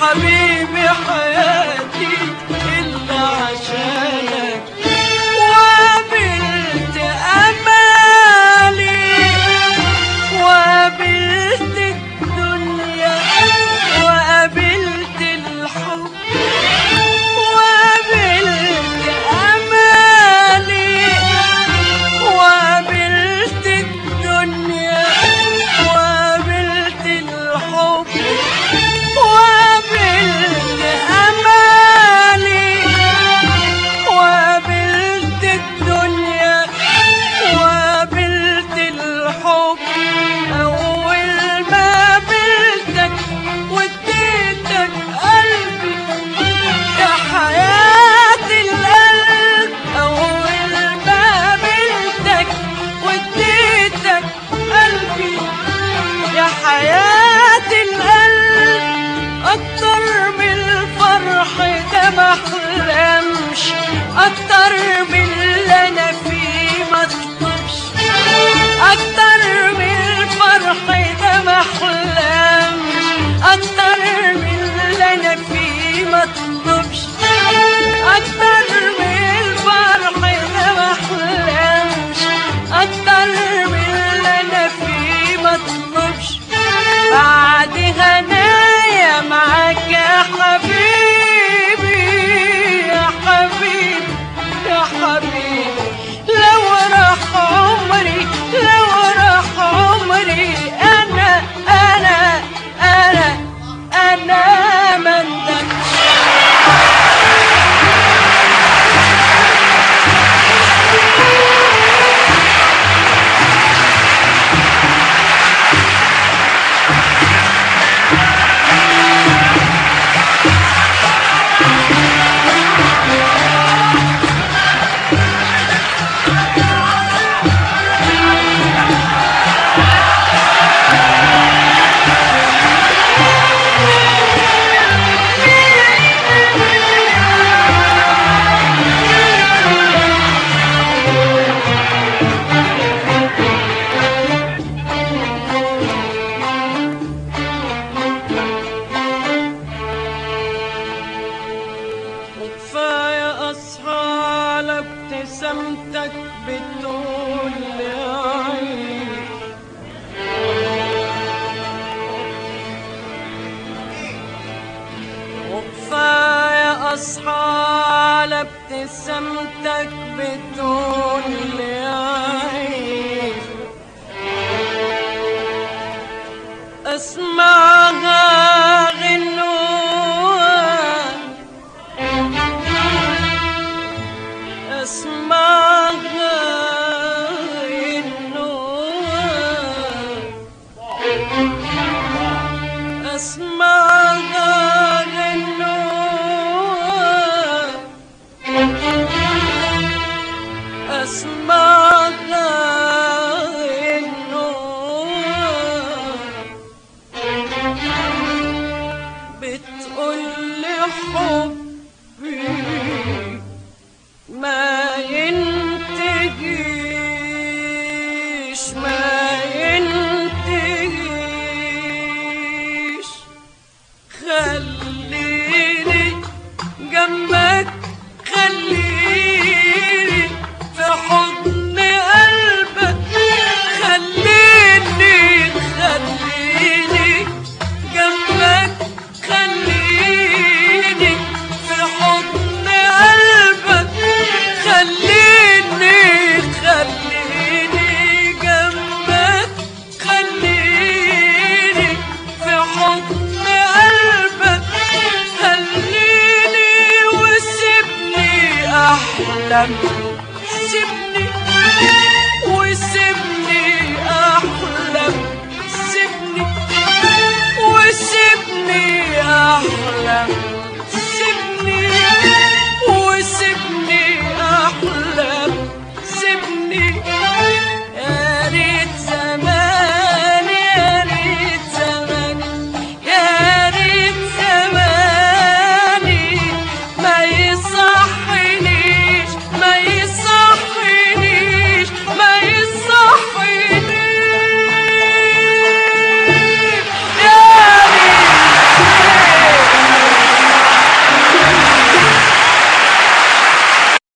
حبيبي حياتي ابتسمتك بتقول لي وكفاية أصحى على ابتسامتك بتقول bom.